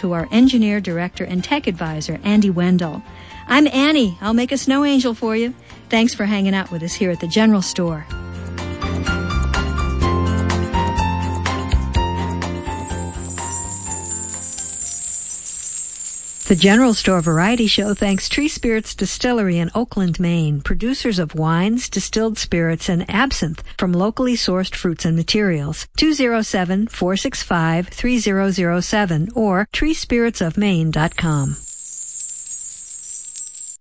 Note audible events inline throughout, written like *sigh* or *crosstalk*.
to our engineer, director, and tech advisor, Andy Wendell. I'm Annie. I'll make a snow angel for you. Thanks for hanging out with us here at the General Store. The General Store Variety Show thanks Tree Spirits Distillery in Oakland, Maine, producers of wines, distilled spirits, and absinthe from locally sourced fruits and materials. 207-465-3007 or treespiritsofmaine.com.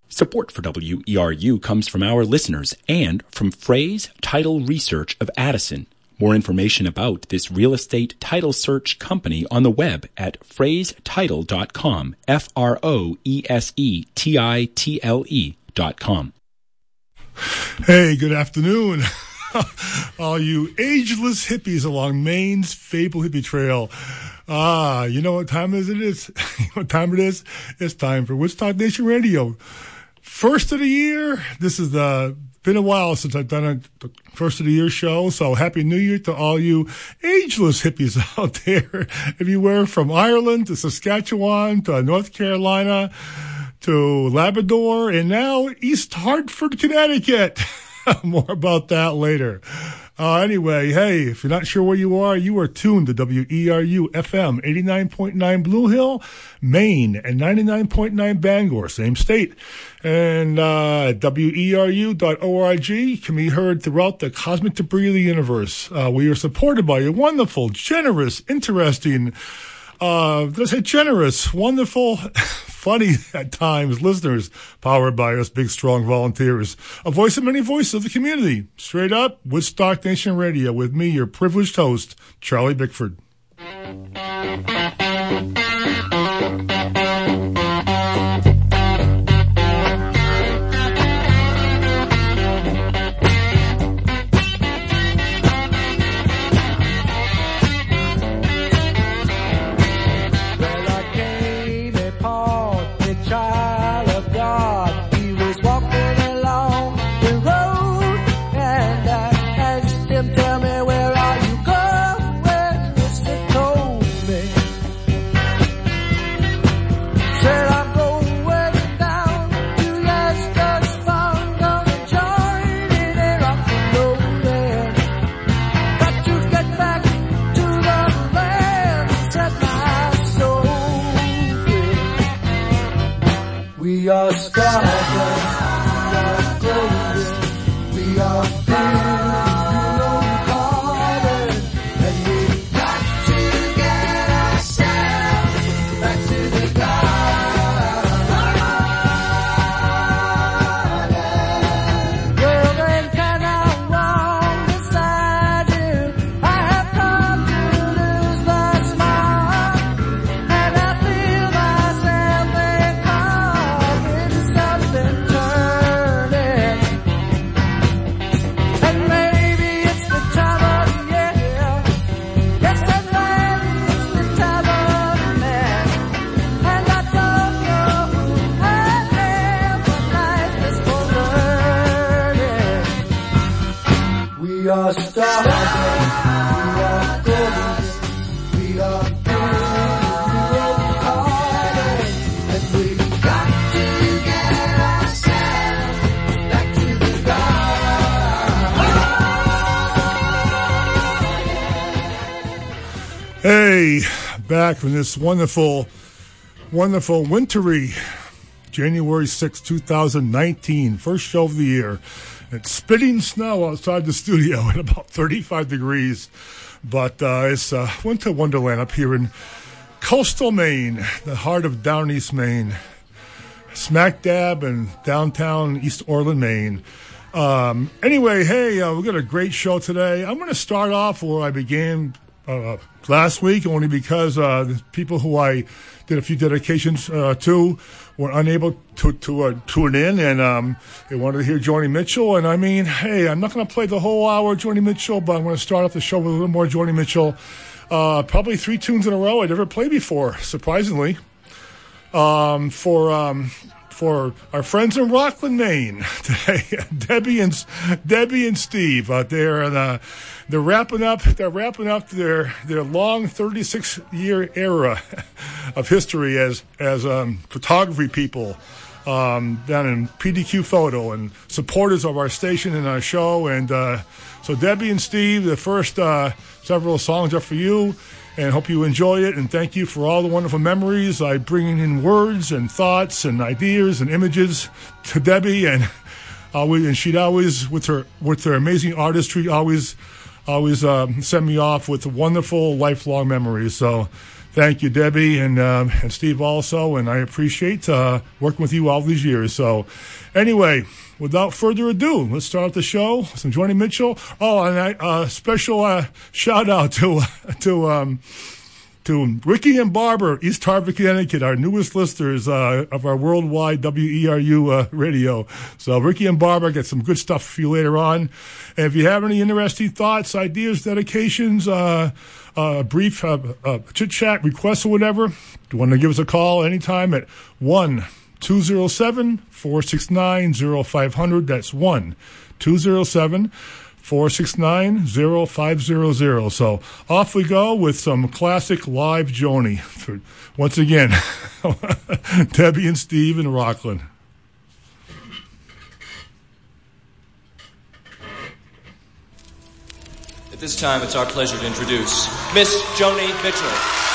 Support for WERU comes from our listeners and from Froese Title Research of Addison more information about this real estate title search company on the web at froesetitle.com. F R O E S E T I T L E dot com. Hey, good afternoon. *laughs* All you ageless hippies along Maine's Fable Hippie Trail. Ah, you know what time is it is? *laughs* what time it is? It's time for Woodstock Nation Radio. First of the year. This is the been a while since I've done a first of the year show. So happy new year to all you ageless hippies *laughs* out there. If you were from Ireland to Saskatchewan to North Carolina to Labrador and now East Hartford, Connecticut. *laughs* More about that later. Uh, anyway, hey, if you're not sure where you are, you are tuned to WERU FM 89.9 Blue Hill, Maine, and 99.9 Bangor, same state. And uh, WERU.org can be heard throughout the cosmic debris of the universe. Uh, we are supported by a wonderful, generous, interesting, uh, let's say generous, wonderful, *laughs* funny *laughs* at times listeners powered by us big, strong volunteers. A voice of many voices of the community. Straight up, Woodstock Nation Radio with me, your privileged host, Charlie Bickford. Dios. Back from this wonderful, wonderful wintry January 6, 2019, first show of the year. It's spitting snow outside the studio *laughs* at about 35 degrees. But uh, it's uh, winter wonderland up here in coastal Maine, the heart of down east Maine. Smack dab in downtown East Orland, Maine. Um, anyway, hey, uh, we've got a great show today. I'm going to start off where I began uh, last week, only because uh, the people who I did a few dedications uh, to were unable to, to uh, tune in, and um, they wanted to hear Joni Mitchell. And I mean, hey, I'm not going to play the whole hour of Joni Mitchell, but I'm going to start off the show with a little more Joni Mitchell. Uh, probably three tunes in a row I'd never played before, surprisingly. Um, for um, for our friends in Rockland, Maine *laughs* today. Debbie and Debbie and Steve out there, and uh, they're wrapping up. They're wrapping up their their long 36 year era of history as as um, photography people. Um, down in PDQ Photo and supporters of our station and our show. And uh, so, Debbie and Steve, the first uh, several songs are for you and hope you enjoy it. And thank you for all the wonderful memories. I bring in words and thoughts and ideas and images to Debbie, and always, and she'd always, with her with her amazing artistry, always always uh, send me off with wonderful lifelong memories. So. Thank you, Debbie, and um, and Steve also, and I appreciate uh, working with you all these years. So, anyway, without further ado, let's start the show. Some Joni Mitchell. Oh, and a uh, special uh, shout out to *laughs* to um, to Ricky and Barbara, East Hartford, Connecticut, our newest listeners uh, of our worldwide WERU uh, radio. So Ricky and Barbara get some good stuff for you later on. And if you have any interesting thoughts, ideas, dedications, uh, uh brief uh, uh, chit chat, requests, or whatever, you want to give us a call anytime at one. 207 469 0500. That's 1 207 469 0500. So off we go with some classic live Joni. For, once again, *laughs* Debbie and Steve in Rockland. At this time, it's our pleasure to introduce Miss Joni Mitchell.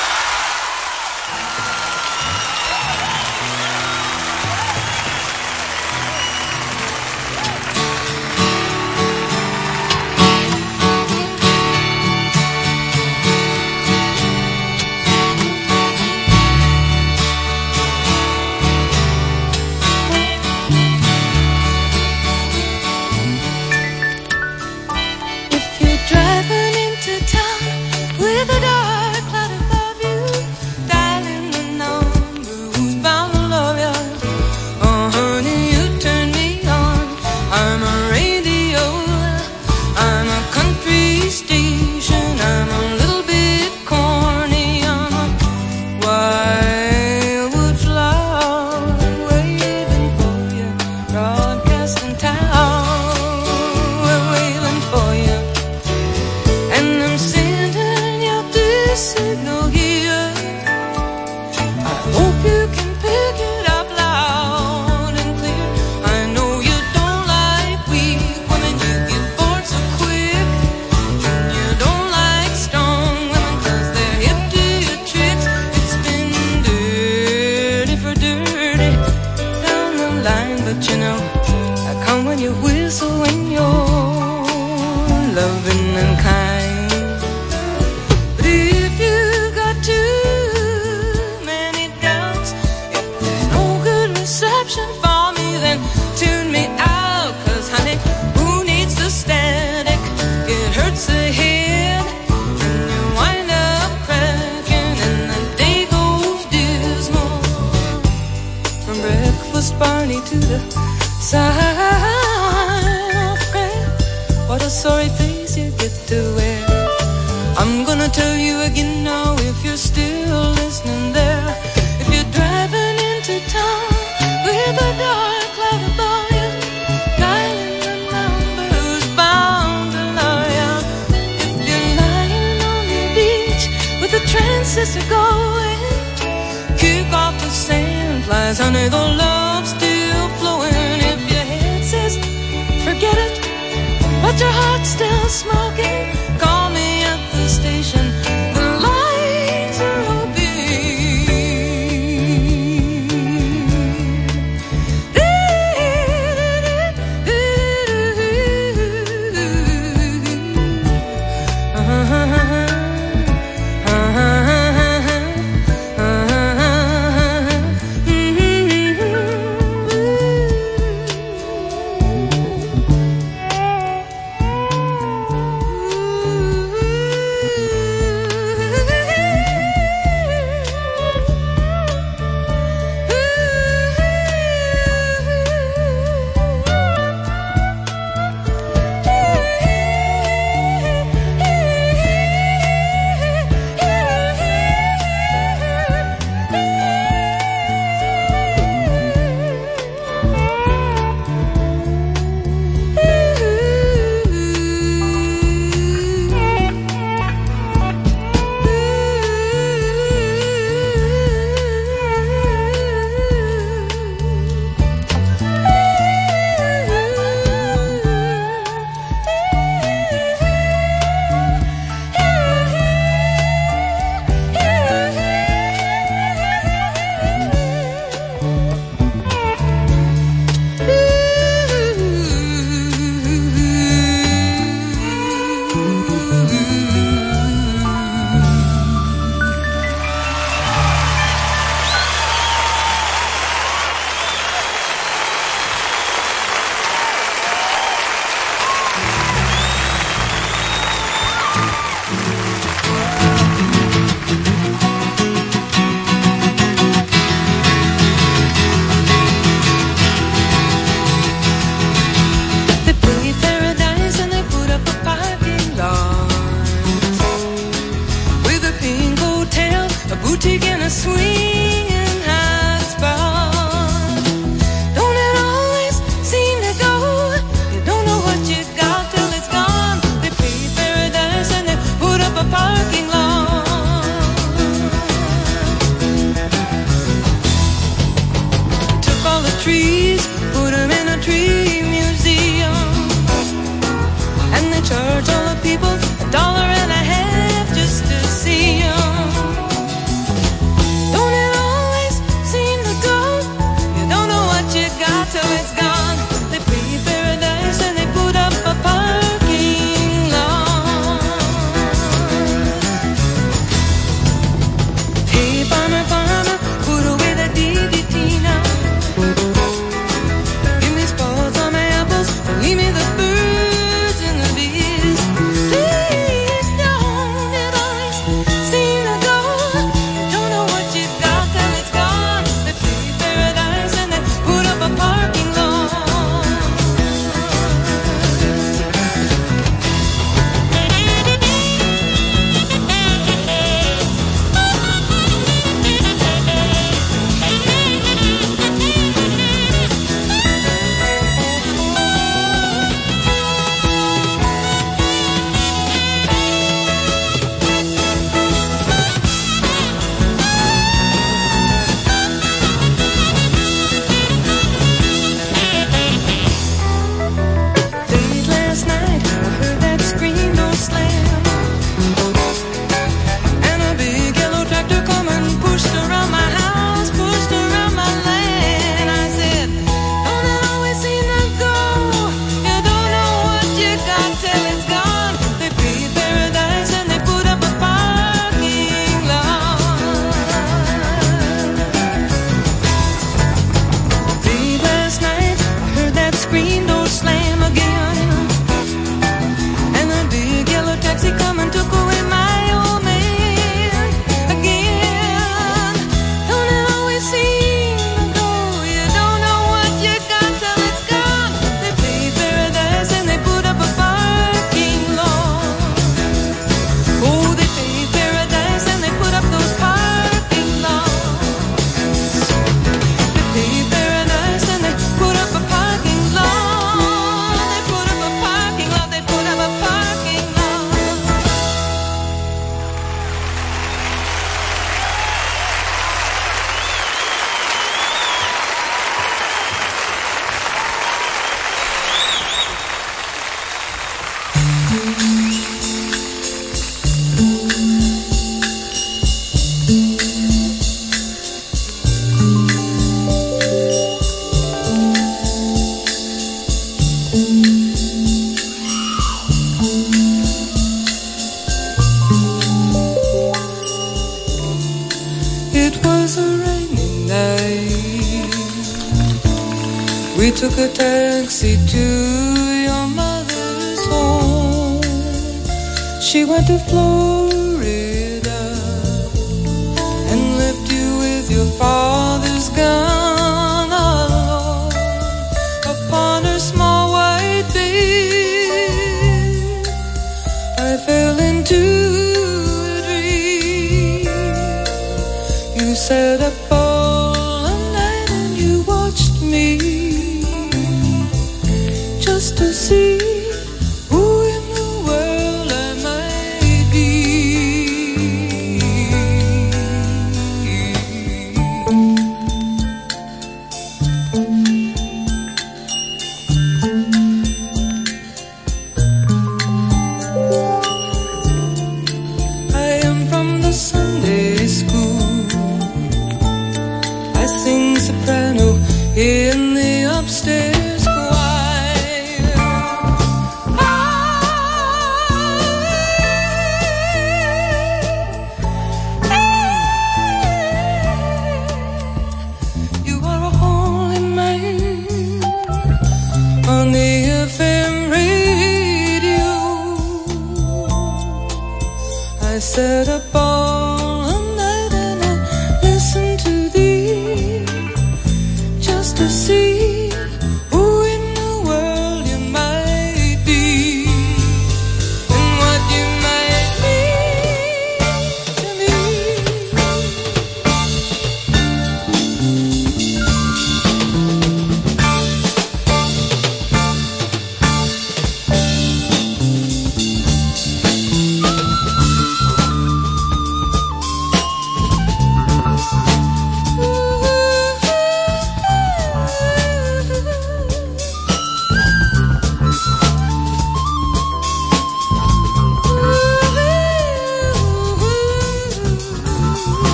tree.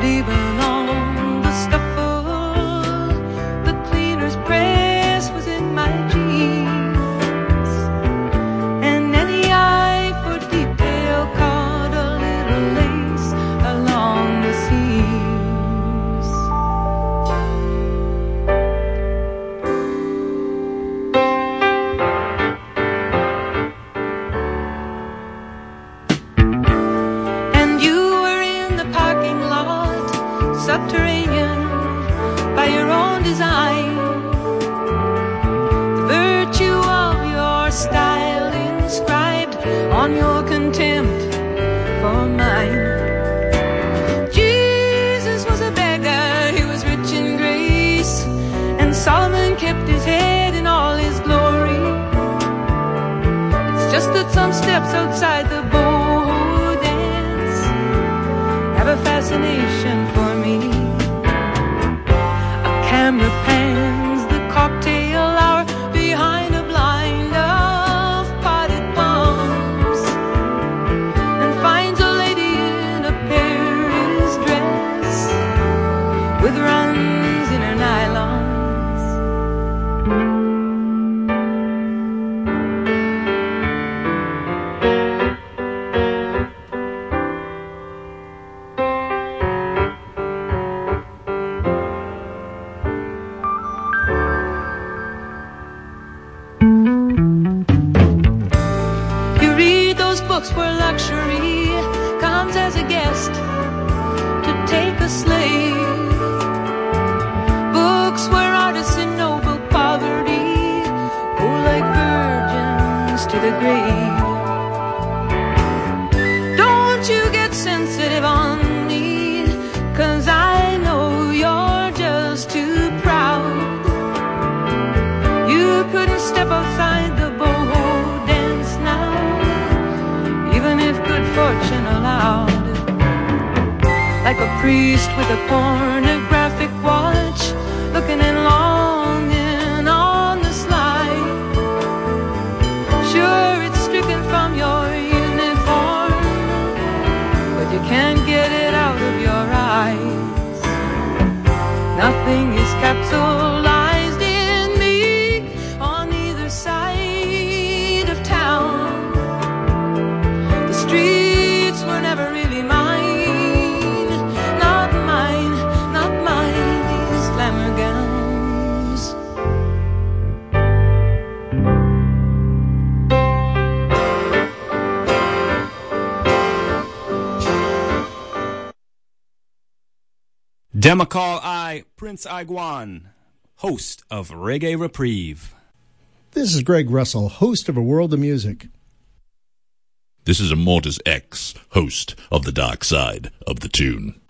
But Demakal I, Prince Iguan, host of Reggae Reprieve. This is Greg Russell, host of A World of Music. This is Immortus X, host of The Dark Side of the Tune.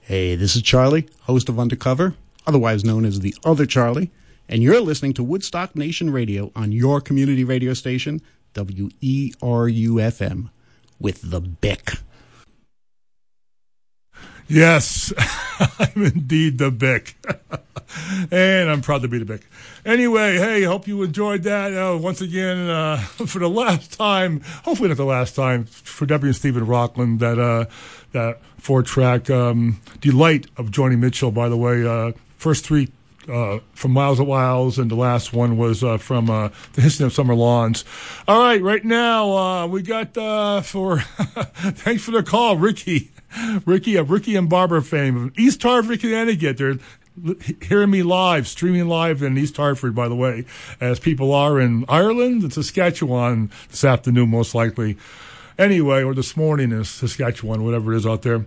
Hey, this is Charlie, host of Undercover, otherwise known as the Other Charlie, and you're listening to Woodstock Nation Radio on your community radio station, WERUFM, with the Bick. Yes, *laughs* I'm indeed the Bick. *laughs* and I'm proud to be the Bick. Anyway, hey, hope you enjoyed that. Uh, once again, uh, *laughs* for the last time, hopefully not the last time, for Debbie and Stephen Rockland, that uh, that four track um, delight of Joni Mitchell, by the way. Uh, first three uh, from Miles of Aisles, and the last one was uh, from uh, The Hissing of Summer Lawns. All right, right now, uh, we got uh, for, thanks for the call, Ricky. *laughs* Ricky of Ricky and Barbara fame, of East Hartford, Connecticut. They're hearing me live, streaming live in East Hartford, by the way, as people are in Ireland and Saskatchewan this afternoon, most likely. Anyway, or this morning in Saskatchewan, whatever it is out there.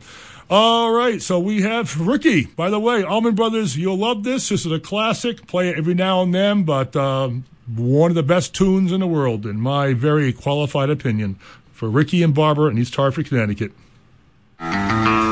All right, so we have Ricky. By the way, Allman Brothers, you'll love this. This is a classic. Play it every now and then, but um, one of the best tunes in the world, in my very qualified opinion, for Ricky and Barbara in East Hartford, Connecticut. Thank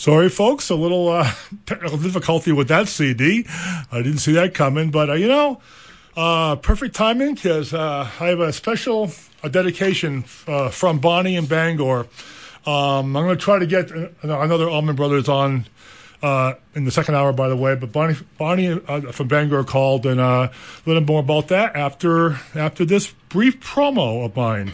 Sorry, folks, a little uh, *laughs* technical difficulty with that CD. I didn't see that coming, but uh, you know, uh, perfect timing because uh, I have a special uh, dedication uh, from Bonnie and Bangor. Um, I'm going to try to get uh, another Allman Brothers on uh, in the second hour, by the way. But Bonnie, Bonnie uh, from Bangor called and uh, a little more about that after after this brief promo of mine.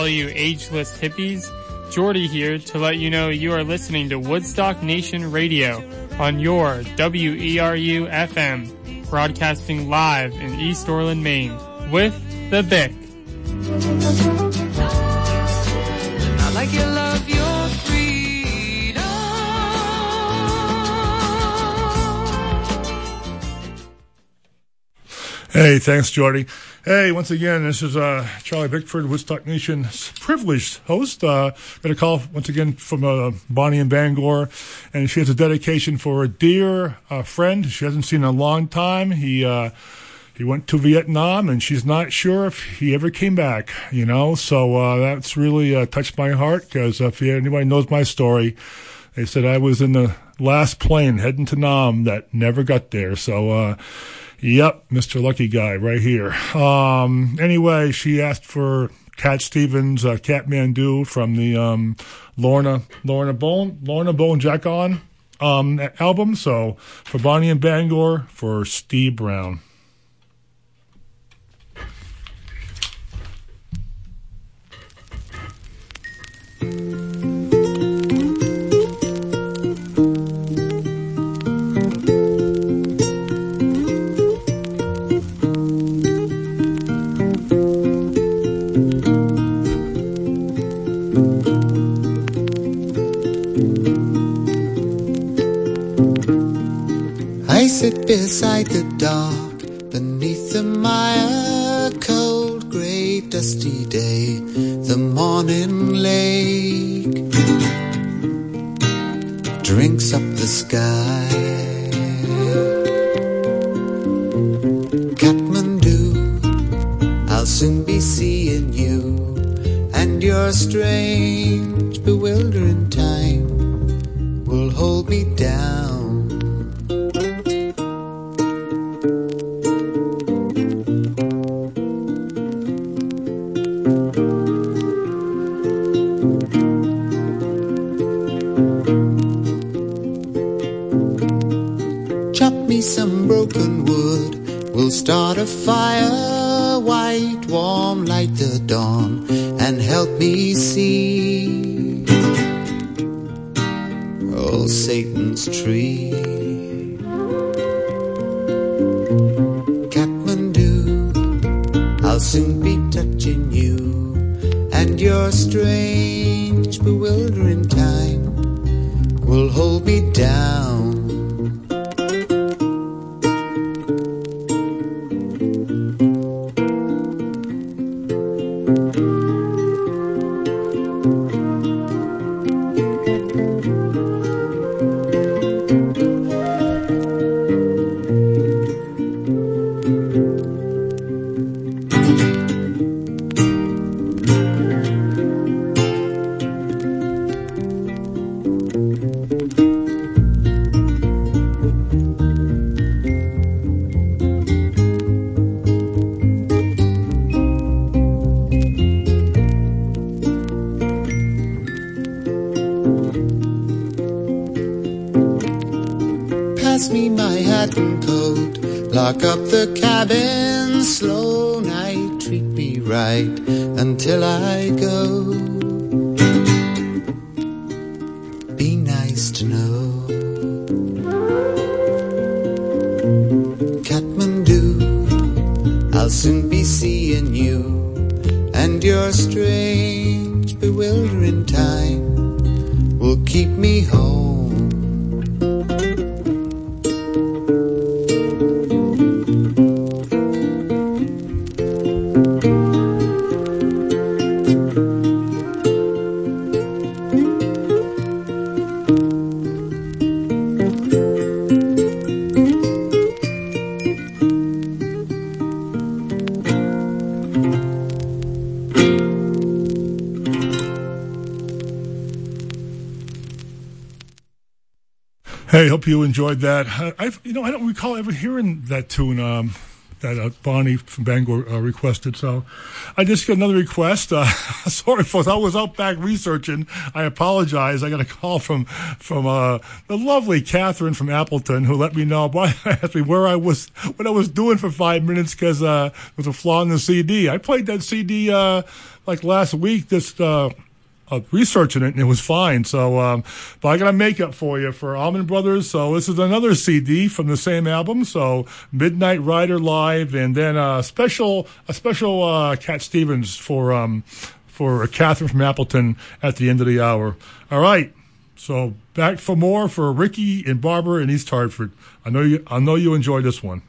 All you ageless hippies. Jordy here to let you know you are listening to Woodstock Nation Radio on your WERU FM, broadcasting live in East Orland, Maine, with the Bick. I like your love, your freedom. Hey, thanks, Jordy. Hey, once again, this is uh, Charlie Bickford, Woodstock Nation's privileged host. Uh, got a call once again from uh, Bonnie in Bangor, and she has a dedication for a dear uh, friend she hasn't seen in a long time. He uh, he went to Vietnam, and she's not sure if he ever came back. You know, so uh, that's really uh, touched my heart because if anybody knows my story, they said I was in the last plane heading to Nam that never got there. So. Yep, Mr. Lucky Guy right here. Um, anyway, she asked for Cat Stevens, uh, Kathmandu from the um, Lorna Lorna Bone Lorna Bone Jakon um, album. So for Bonnie and Bangor, for Steve Brown. Beside the dark, beneath the mire, cold, gray, dusty day, the morning lake drinks up the sky. Kathmandu, I'll soon be seeing you, and your strange, bewildering enjoyed that. I, you know, I don't recall ever hearing that tune um, that uh, Bonnie from Bangor uh, requested. So I just got another request. Uh, *laughs* sorry, folks, I was out back researching. I apologize. I got a call from from uh, the lovely Catherine from Appleton who let me know. *laughs* Why asked me where I was, what I was doing for five minutes because uh, there was a flaw in the CD. I played that CD uh, like last week. Just. Uh, researching it and it was fine. So, um, but I got a make up for you for Allman Brothers. So this is another CD from the same album. So Midnight Rider live, and then a special a special uh, Cat Stevens for um, for Catherine from Appleton at the end of the hour. All right. So back for more for Ricky and Barbara in East Hartford. I know you I know you enjoyed this one.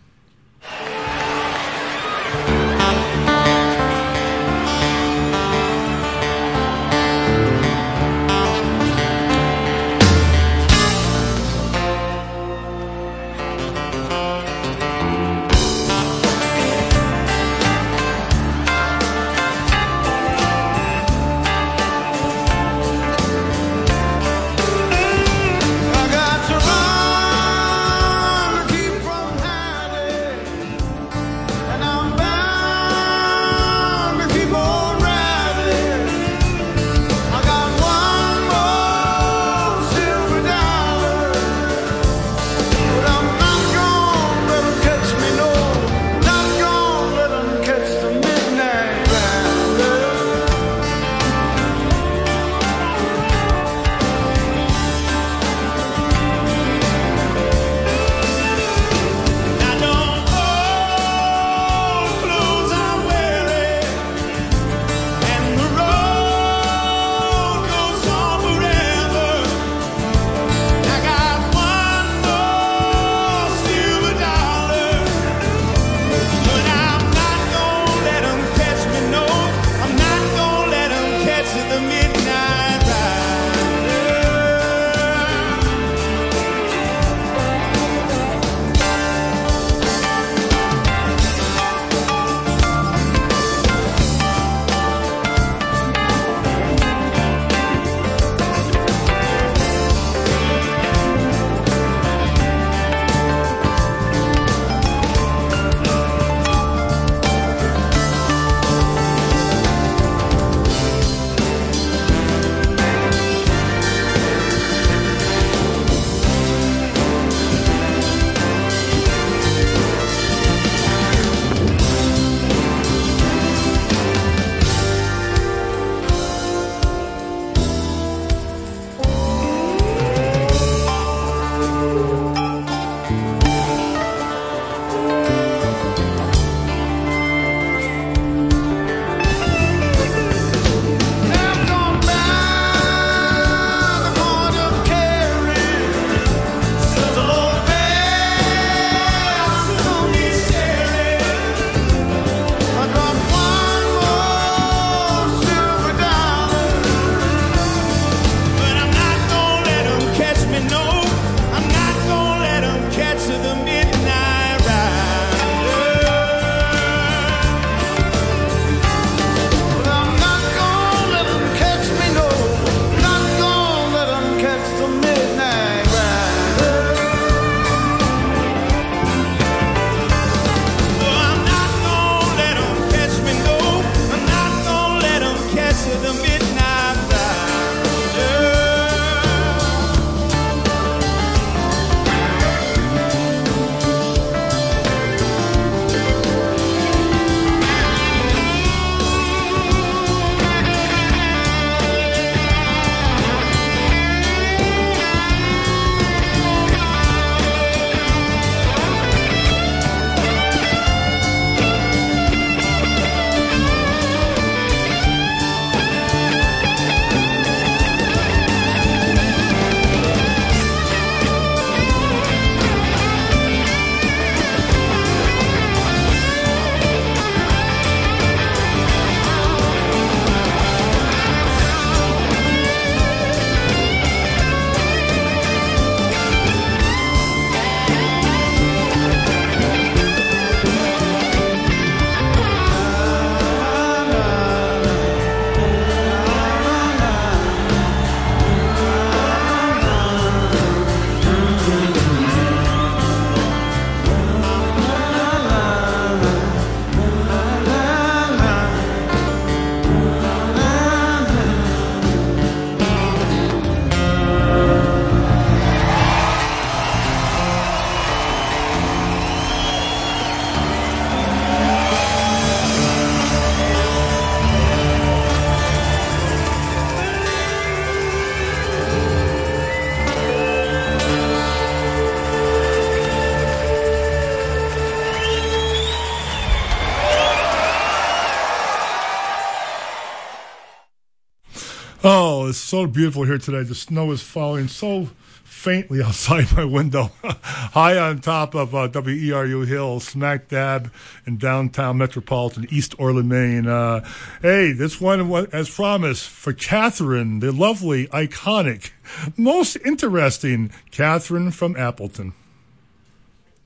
So beautiful here today. The snow is falling so faintly *laughs* outside my window, *laughs* high on top of uh, WERU Hill, smack dab in downtown metropolitan East Orland, Maine. Uh, hey, this one, as promised, for Catherine, the lovely, iconic, most interesting Catherine from Appleton.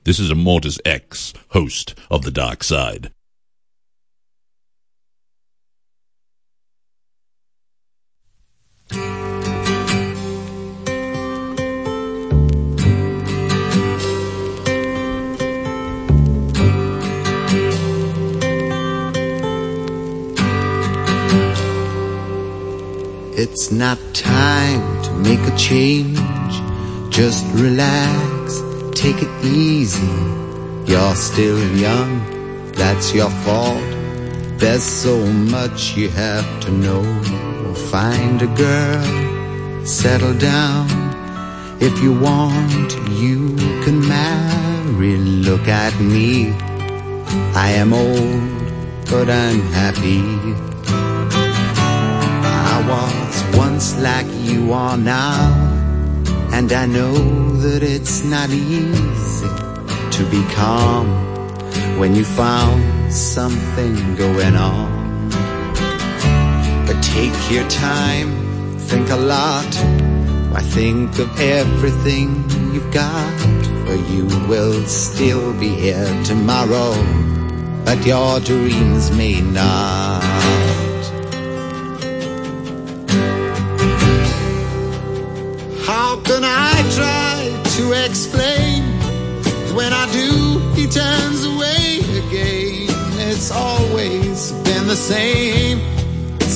This is Immortus X, host of The Dark Side. It's not time to make a change. Just relax, take it easy. You're still young, that's your fault. There's so much you have to know. Find a girl, settle down. If you want, you can marry. Look at me. I am old, but I'm happy. I was once like you are now, and I know that it's not easy to be calm when you found something going on. Take your time, think a lot. Why think of everything you've got? For you will still be here tomorrow, but your dreams may not. How can I try to explain? When I do, he turns away again. It's always been the same,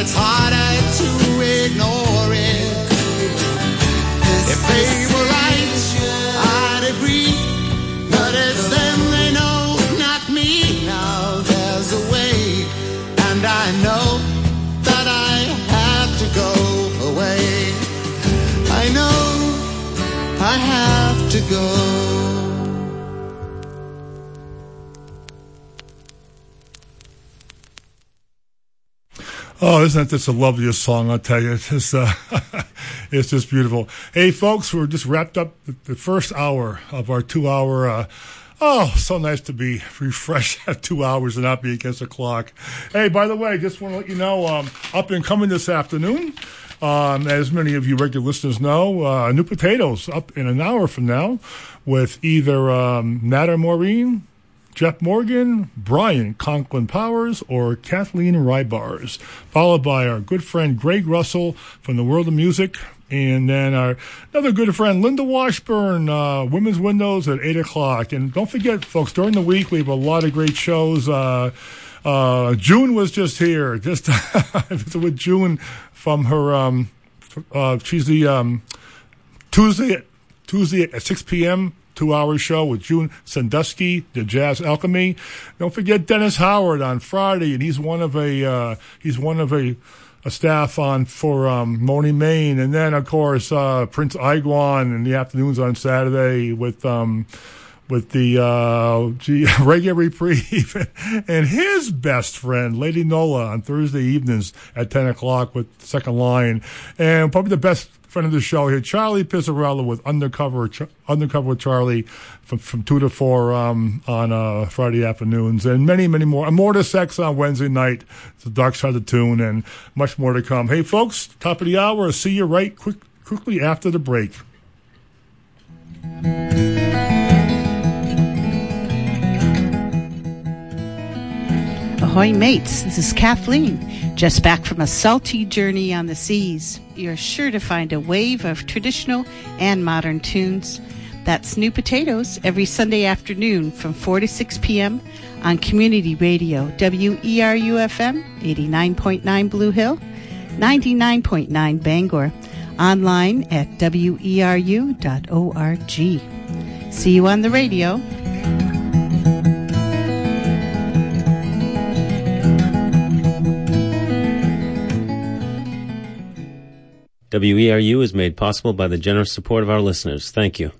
It's harder to ignore it. If they were right, I'd agree. But it's them they know, not me. Now there's a way, and I know that I have to go away. I know I have to go. Oh, isn't this the loveliest song? I'll tell you, it's just, uh, *laughs* it's just beautiful. Hey, folks, we're just wrapped up the, first hour of our two-hour. Uh, oh, so nice to be refreshed *laughs* at two hours and not be against the clock. Hey, by the way, just want to let you know, um, up and coming this afternoon. Um, as many of you regular listeners know, uh, New Potatoes up in an hour from now with either um, or Maureen, Jeff Morgan, Brian Conklin Powers, or Kathleen Rybars, followed by our good friend Greg Russell from the World of Music, and then our another good friend Linda Washburn, uh, Women's Windows at eight o'clock. And don't forget, folks, during the week we have a lot of great shows. Uh, uh, June was just here, *laughs* just with June from her. Um, uh, she's the um, Tuesday, Tuesday at 6 p.m., two hour show with June Sandusky, the Jazz Alchemy. Don't forget Dennis Howard on Friday, and he's one of a, uh, he's one of a, a staff on for um, Moni Maine, and then of course uh, Prince Iguan in the afternoons on Saturday with um, with the uh, gee, *laughs* Reggae Reprieve. *laughs* And his best friend Lady Nola on Thursday evenings at ten o'clock with Second Line, and probably the best friend of the show here, Charlie Pizzarella with Undercover Ch- Undercover Charlie from, from two to four um, on uh, Friday afternoons, and many many more. And Immortus X on Wednesday night. The Dark Side of the Tune, and much more to come. Hey folks, top of the hour. See you right quick quickly after the break. Ahoy, mates. This is Kathleen, just back from a salty journey on the seas. You're sure to find a wave of traditional and modern tunes. That's New Potatoes every Sunday afternoon from 4 to 6 p.m. on Community Radio, WERUFM, 89.9 Blue Hill, 99.9 Bangor, online at weru.org. See you on the radio. WERU is made possible by the generous support of our listeners. Thank you.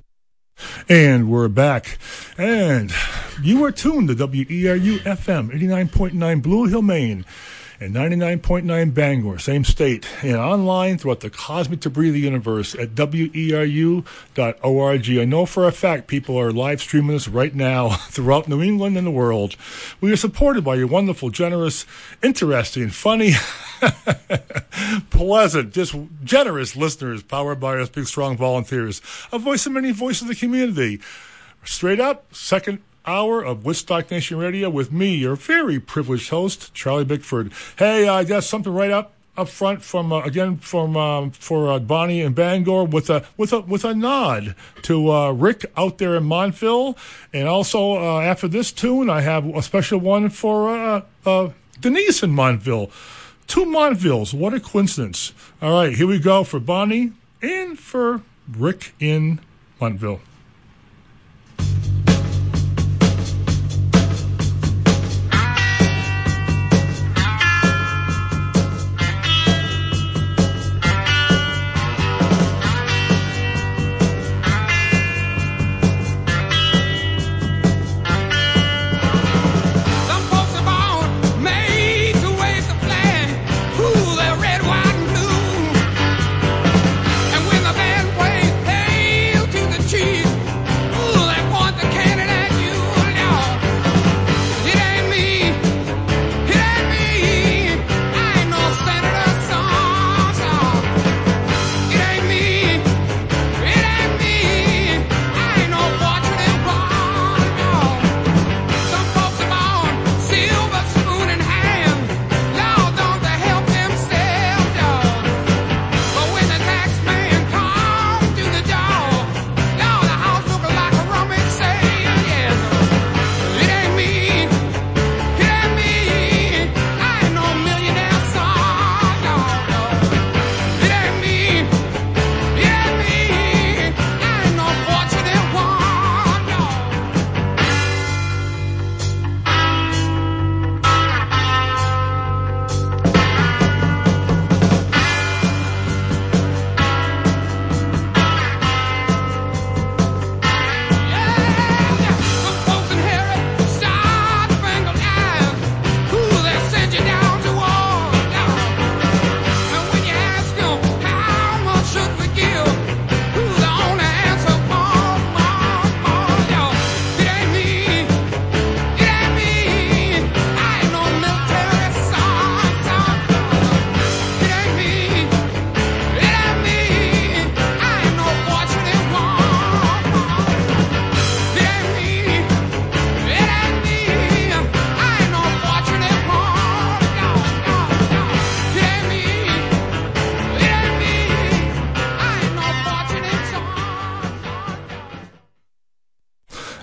And we're back. And you are tuned to WERU FM 89.9 Blue Hill, Maine, and 99.9 Bangor, same state, and online throughout the cosmic debris of the universe at weru.org. I know for a fact people are live streaming this right now *laughs* throughout New England and the world. We are supported by your wonderful, generous, interesting, funny, *laughs* pleasant, just generous listeners powered by us big, strong volunteers. A voice of many voices of the community. Straight up, second hour of Woodstock Nation Radio with me, your very privileged host, Charlie Bickford. Hey, I got something right up up front from uh, again from um, for uh, Bonnie and Bangor with a with a with a nod to uh, Rick out there in Montville, and also uh, after this tune, I have a special one for uh, uh, Denise in Montville. Two Montvilles, what a coincidence! All right, here we go for Bonnie and for Rick in Montville.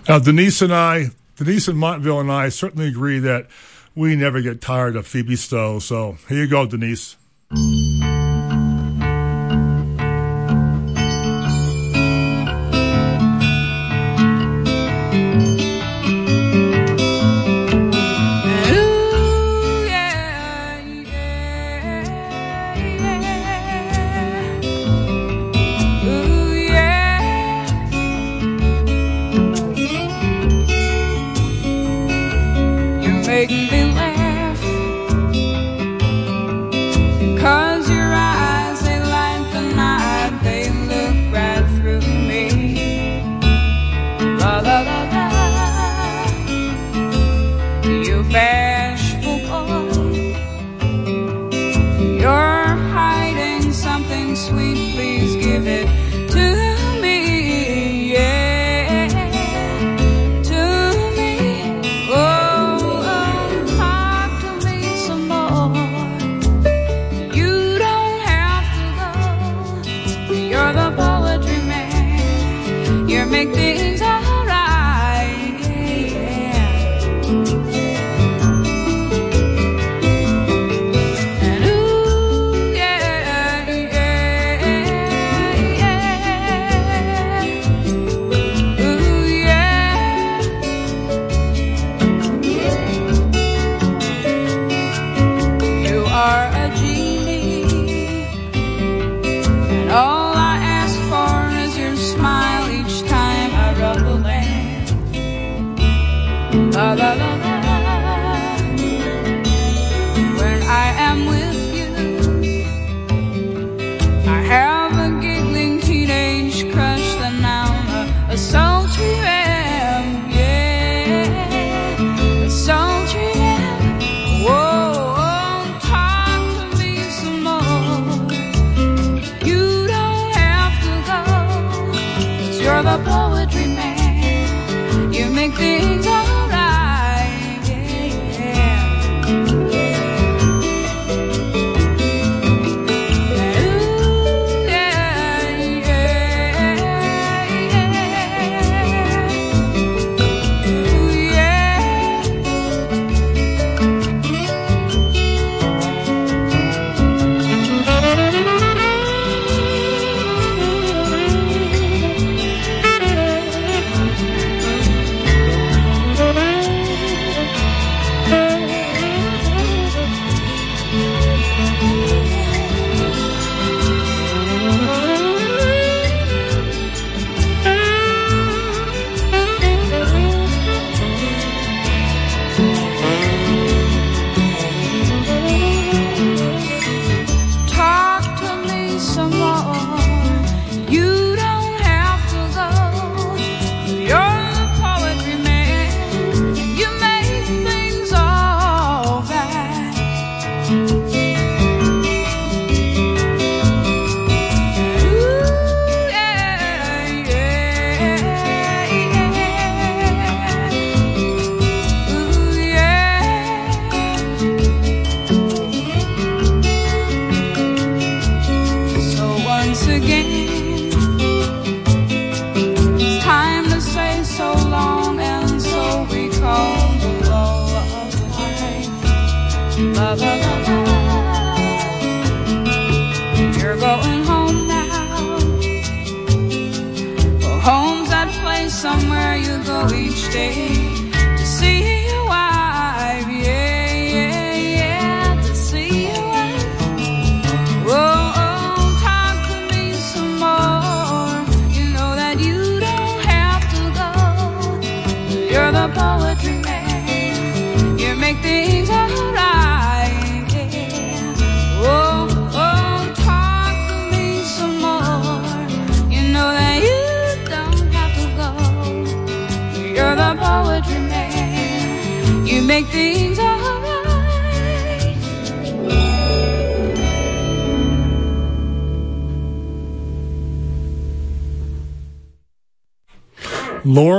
Now, Denise and I, Denise and Montville and I certainly agree that we never get tired of Phoebe Snow. So here you go, Denise.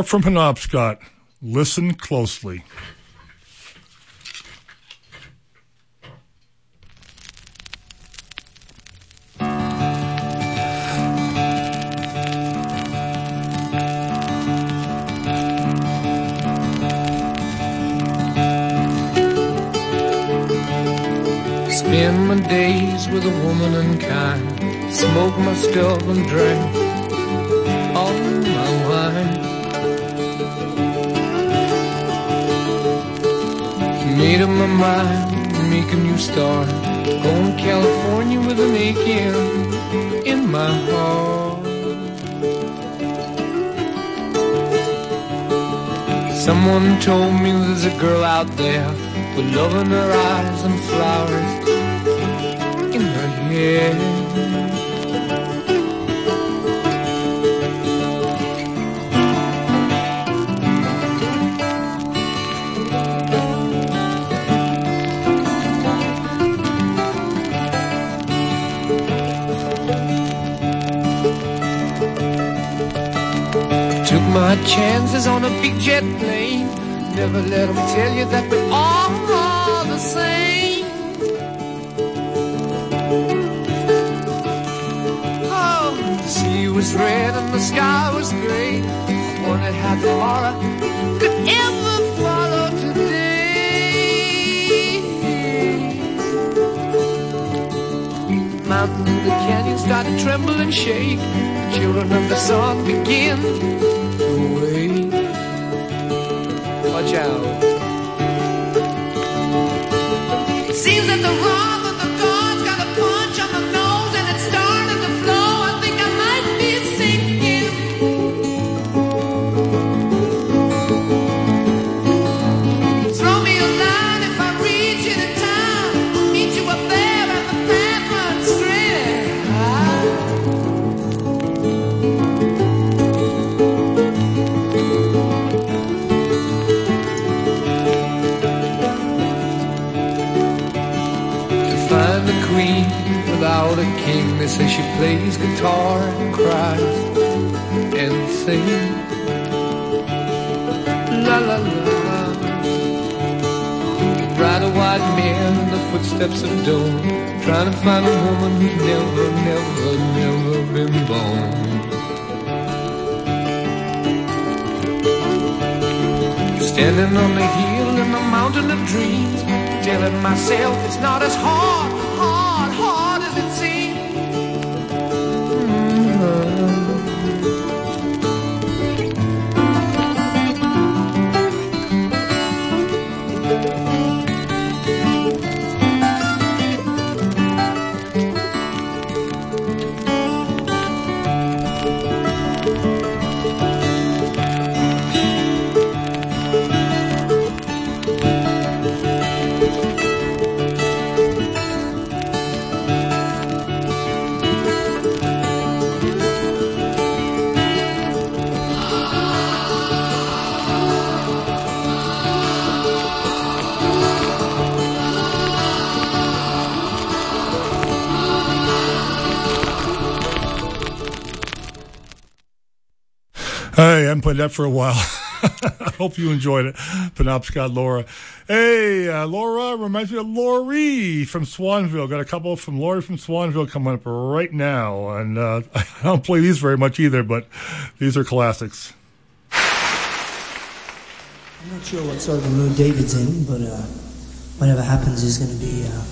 from Penobscot, listen closely. Spend my days with a woman unkind, smoke my stuff and drink. made up my mind to make a new start. Going to California with an aching in my heart. Someone told me there's a girl out there with love in her eyes and flowers in her hair. My chances on a big jet plane. Never let them tell you that we're all the same. Oh, the sea was red and the sky was gray. I wondered how tomorrow could ever follow today. Mountains and the canyon started to tremble and shake. The children of the sun begin It seems that the wrath They say she plays guitar and cries and sings. La la la a white mare in the footsteps of dawn. Trying to find a woman who's never, never, never been born. Standing on the hill in the mountain of dreams, telling myself it's not as hard, hard, hard Hey, I haven't played that for a while. I *laughs* hope you enjoyed it. Penobscot Laura. Hey, uh, Laura reminds me of Laurie from Swanville. Got a couple from Laurie from Swanville coming up right now. And uh, *laughs* I don't play these very much either, but these are classics. I'm not sure what sort of a mood David's in, but uh, whatever happens is going to be uh,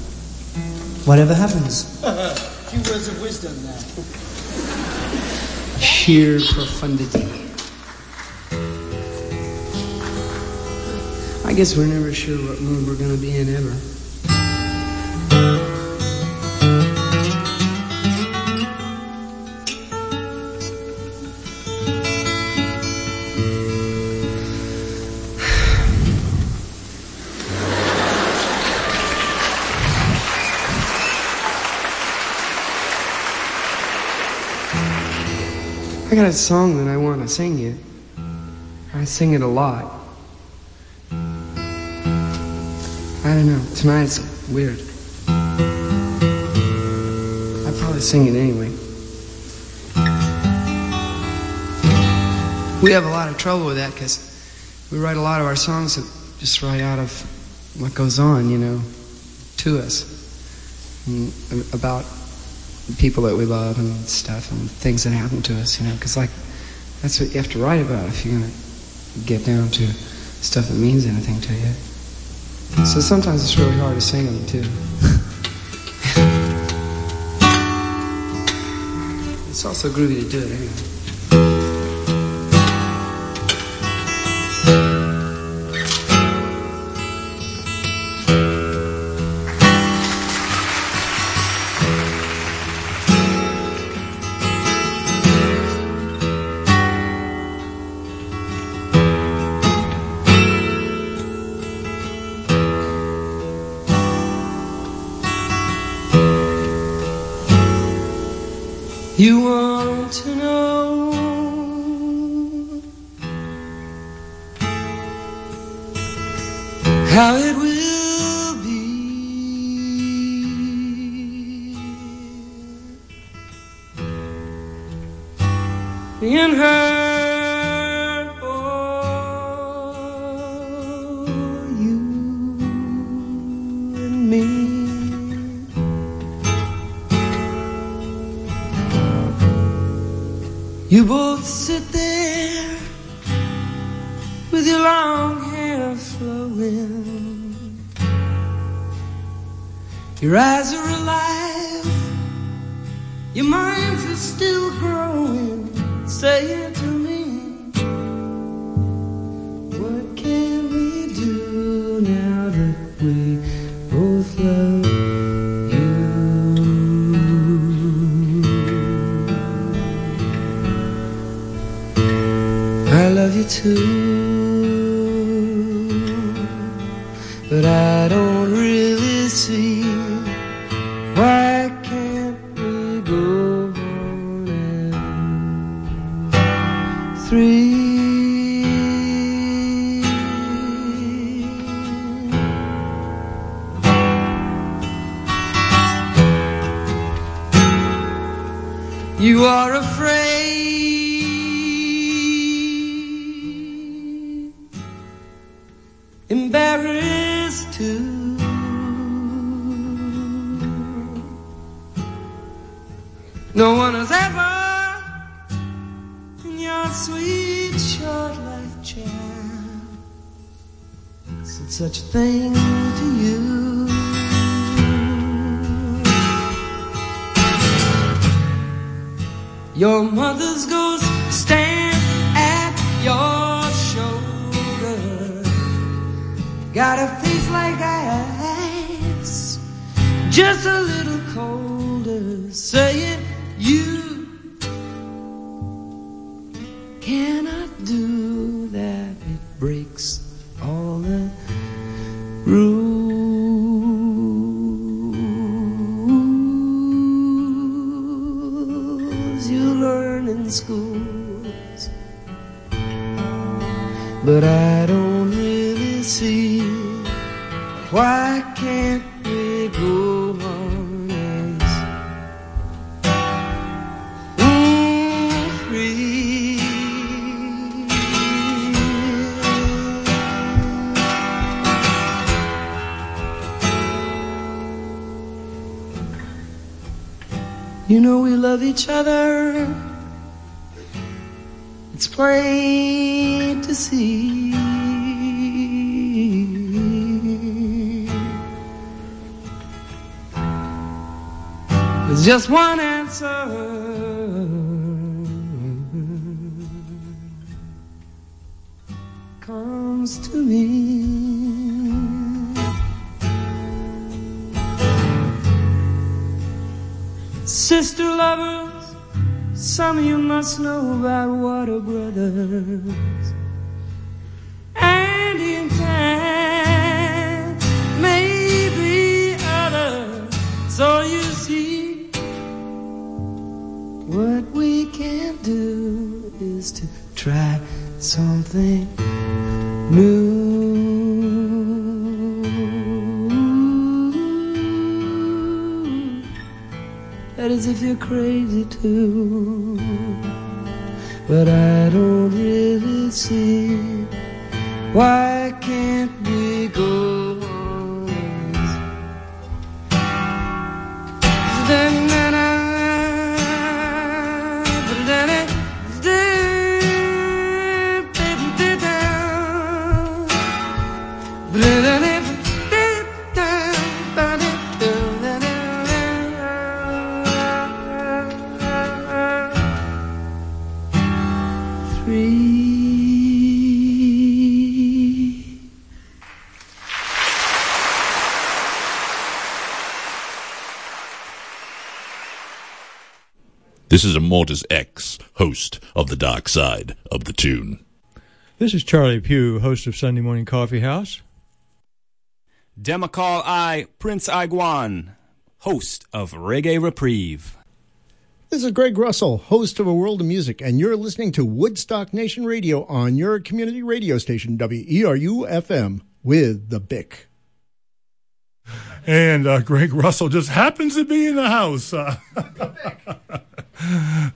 whatever happens. *laughs* A few words of wisdom now. Sheer profundity. I guess we're never sure what mood we're going to be in ever. *sighs* I got a song that I want to sing you. I sing it a lot. Don't know. Tonight's weird. I probably sing it anyway. We have a lot of trouble with that because we write a lot of our songs that just right out of what goes on, you know, to us and uh, about people that we love and stuff and things that happen to us, you know, because like that's what you have to write about if you're gonna get down to stuff that means anything to you. So sometimes it's really hard to sing them too. *laughs* it's also groovy to do it anyway. You both sit there with your long hair flowing. Your eyes are alive, your minds are still growing. Say it to other. It's plain to see. There's just one Snow know about Water Brothers. And in time, maybe others. So you see, what we can do is to try something new. That is if you're crazy too but I don't really see why can't we go on? Then This is Immortus X, host of The Dark Side of the Tune. This is Charlie Pugh, host of Sunday Morning Coffee House. Demakal I, Prince Iguan, host of Reggae Reprieve. This is Greg Russell, host of A World of Music, and you're listening to Woodstock Nation Radio on your community radio station, WERU FM, with The Bick. And uh, Greg Russell just happens to be in the house. Uh, *laughs*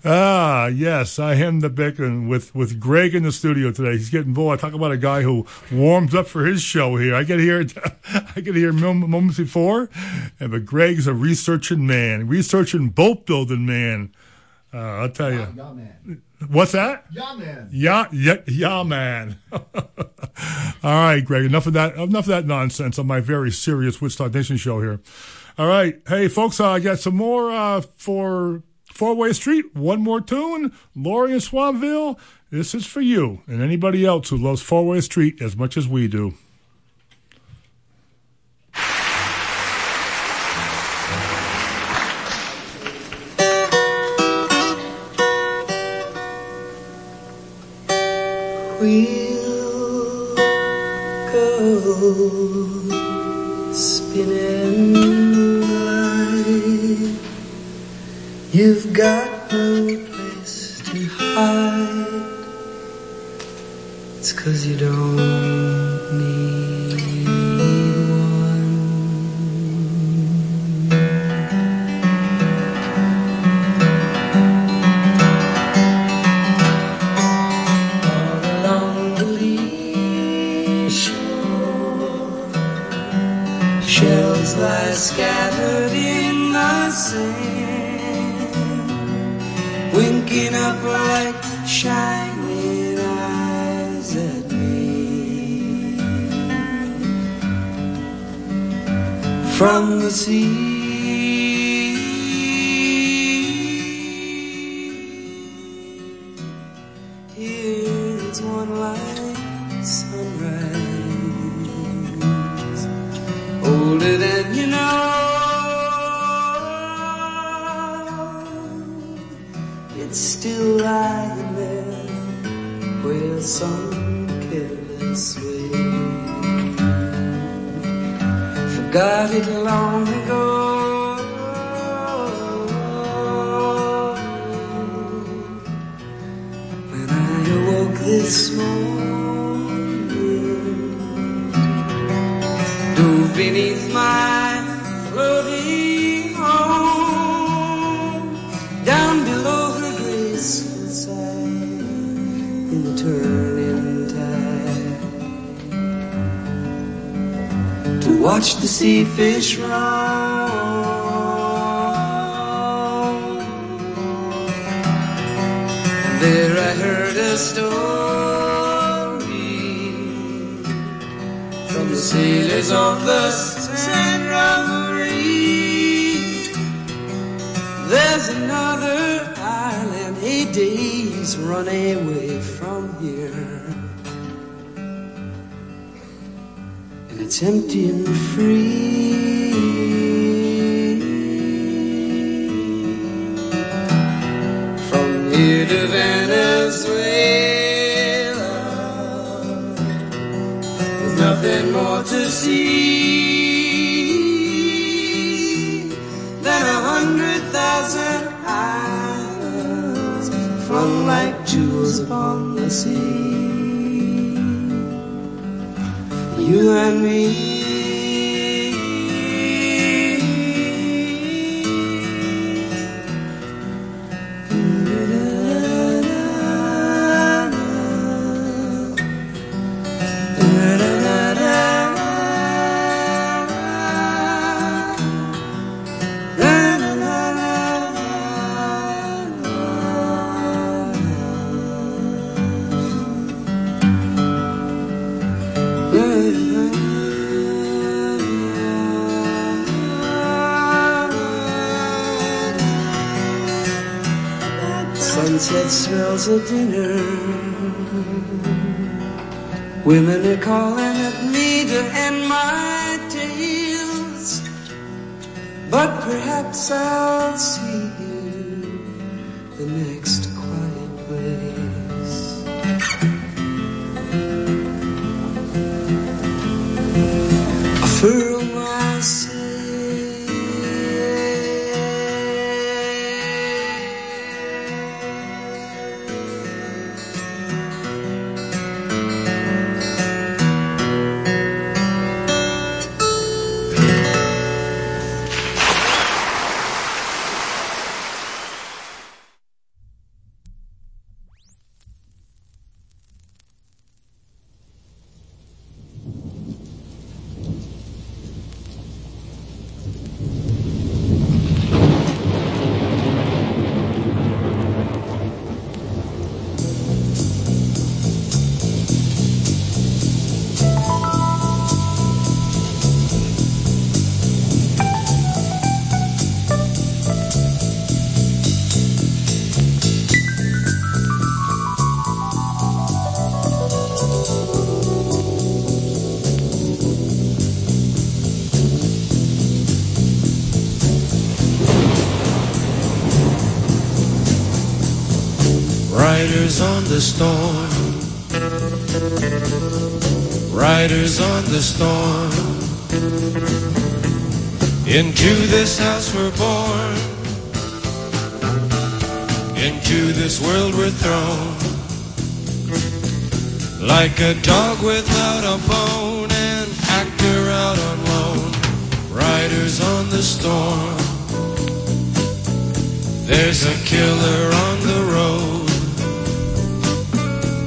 Ah, yes, I am the Bick, with, with Greg in the studio today. He's getting bored. Talk about a guy who warms up for his show here. I get here, *laughs* I get here mom- moments before, and but Greg's a researching man, researching boat building man. Uh, I'll tell you. What's that? Yeah, man. Yeah, yeah, yeah, man. *laughs* All right, Greg. Enough of that. Enough of that nonsense on my very serious Woodstock Nation show here. All right, hey folks, uh, I got some more uh, for Four Way Street. One more tune, Laurie and Swanville. This is for you and anybody else who loves Four Way Street as much as we do. We'll go spinning. You've got no place to hide. It's cause you don't need one. All along the lee shore, shells lie scattered in the sand, winking up like shining eyes at me. From the sea. Long There I heard a story from the sailors of the San. There's another island eight days run away from here. It's empty and free. From here to Venezuela, there's nothing more to see than a hundred thousand islands flung like jewels upon the sea. You and me. Smells of dinner. Women are calling at me to end my tales. But perhaps I'll see you the next storm. Riders on the storm. Into this house we're born. Into this world we're thrown. Like a dog without a bone, an actor out on loan. Riders on the storm. There's a killer on the road.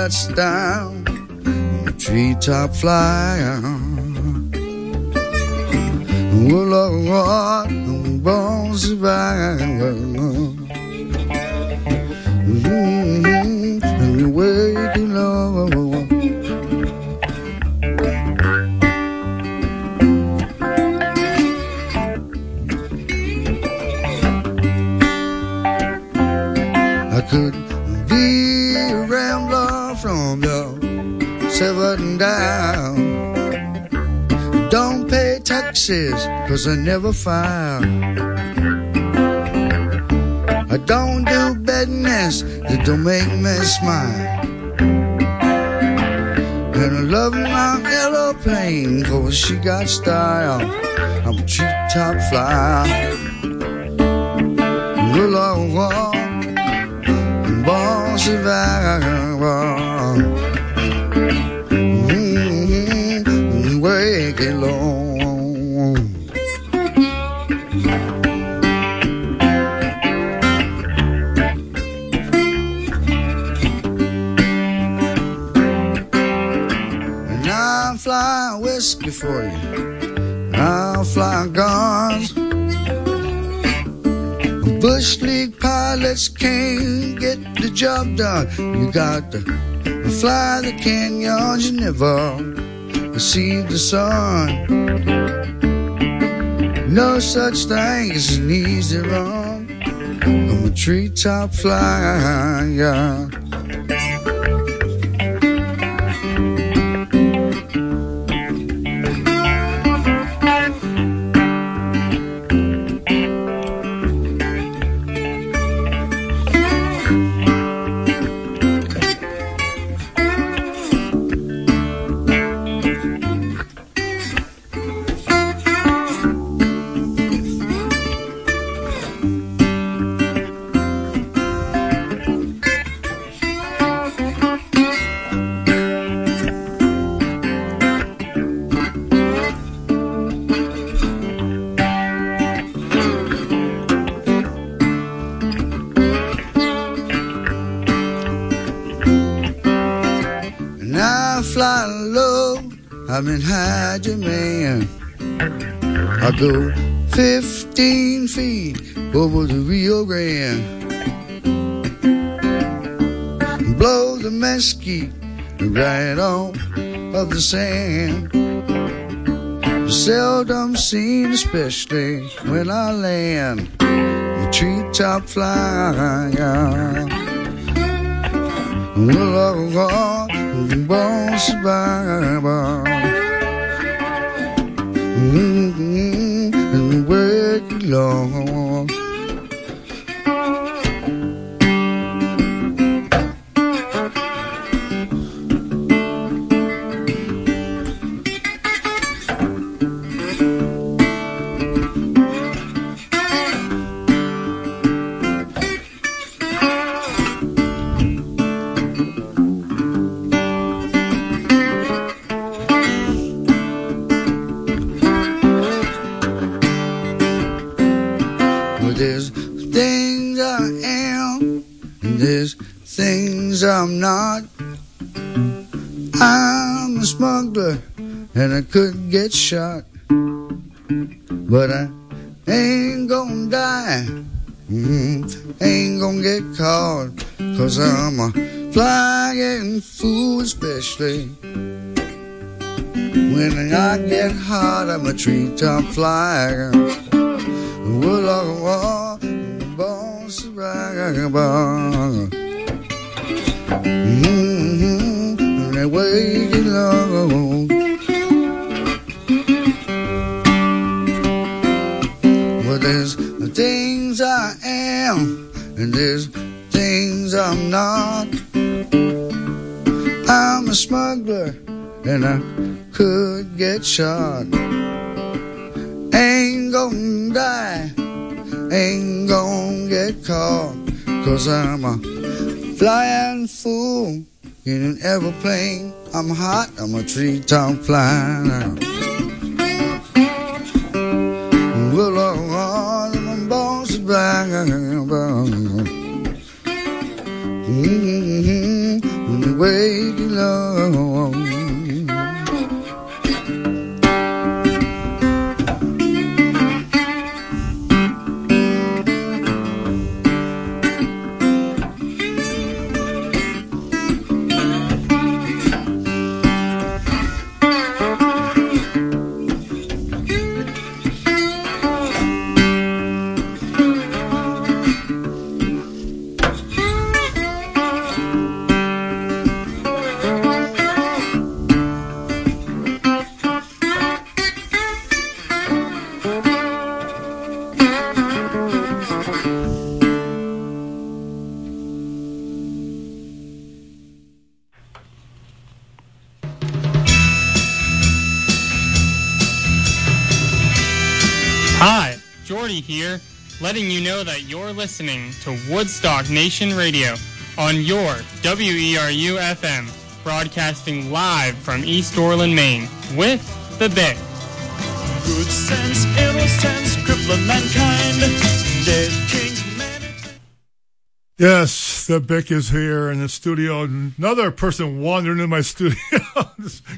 Got style. A treetop. Well, oh, I'm born survivor. Mm-hmm. Cause I never file. I don't do business that don't make me smile. And I love my aeroplane, cause she got style. I'm a treetop flyer. Well, I walk, born survivor. For you. I'll fly guns. Bush League pilots can't get the job done. You got to fly the canyons, you never see the sun. No such thing as an easy run. I'm a treetop flyer. Treetop flyer. Well, I've got get shot, but I ain't gonna die. Mm, ain't gonna get caught, cause I'm a flying fool, especially when I get hot. I'm a treetop flyer. A smuggler, and I could get shot. Ain't gonna die, ain't gonna get caught, cause I'm a flying fool in an aeroplane. I'm hot, I'm a treetop flyer. Well, know that you're listening to Woodstock Nation Radio on your WERU FM, broadcasting live from East Orland, Maine, with the Big. Good sense, innocence, crippling mankind. Dead kings, Yes, the Bick is here in the studio. Another person wandered into my *laughs* studio.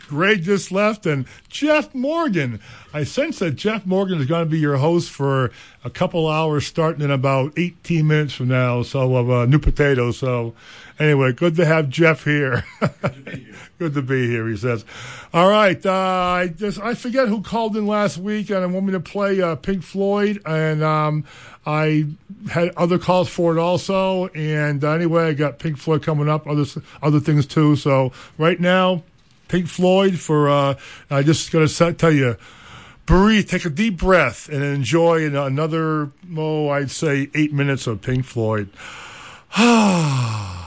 Greg just left, and Jeff Morgan. I sense that Jeff Morgan is going to be your host for a couple hours, starting in about 18 minutes from now. So of uh, New Potatoes. So anyway, good to have Jeff here. *laughs* good to be here. He says. All right, uh, I just I forget who called in last week, and I want me to play uh, Pink Floyd, and um, I had other calls for it also. And uh, anyway, I got Pink Floyd coming up, other other things too. So right now, Pink Floyd for uh, I just gotta sa- tell you. Breathe, take a deep breath, and enjoy another, oh, I'd say eight minutes of Pink Floyd. Thank *sighs*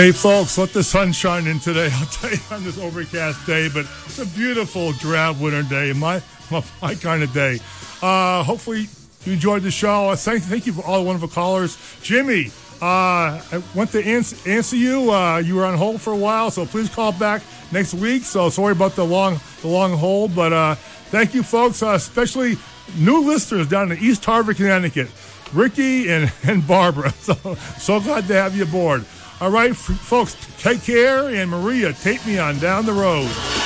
Hey, folks, let the sun shine in today. *laughs* I'll tell you on this overcast day, but it's a beautiful drab winter day, my my, *laughs* my kind of day. Uh, hopefully, you enjoyed the show. Uh, thank, thank you for all the wonderful callers. Jimmy, uh, I want to answer, answer you. Uh, you were on hold for a while, so please call back next week. So sorry about the long the long hold, but uh, thank you, folks, uh, especially new listeners down in East Hartford, Connecticut, Ricky and, *laughs* and Barbara. So so glad to have you aboard. All right, folks, take care. And Maria, take me on down the road.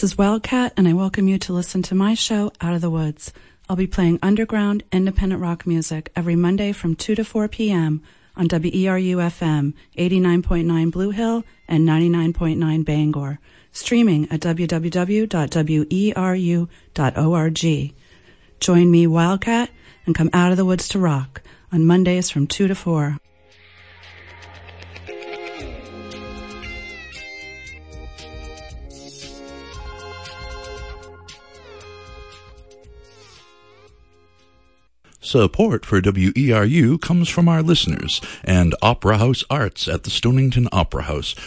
This is Wildcat, and I welcome you to listen to my show, Out of the Woods. I'll be playing underground, independent rock music every Monday from 2 to 4 p.m. on WERU FM 89.9 Blue Hill and 99.9 Bangor, streaming at www.weru.org. Join me, Wildcat, and come out of the woods to rock on Mondays from 2 to 4. Support for WERU comes from our listeners and Opera House Arts at the Stonington Opera House,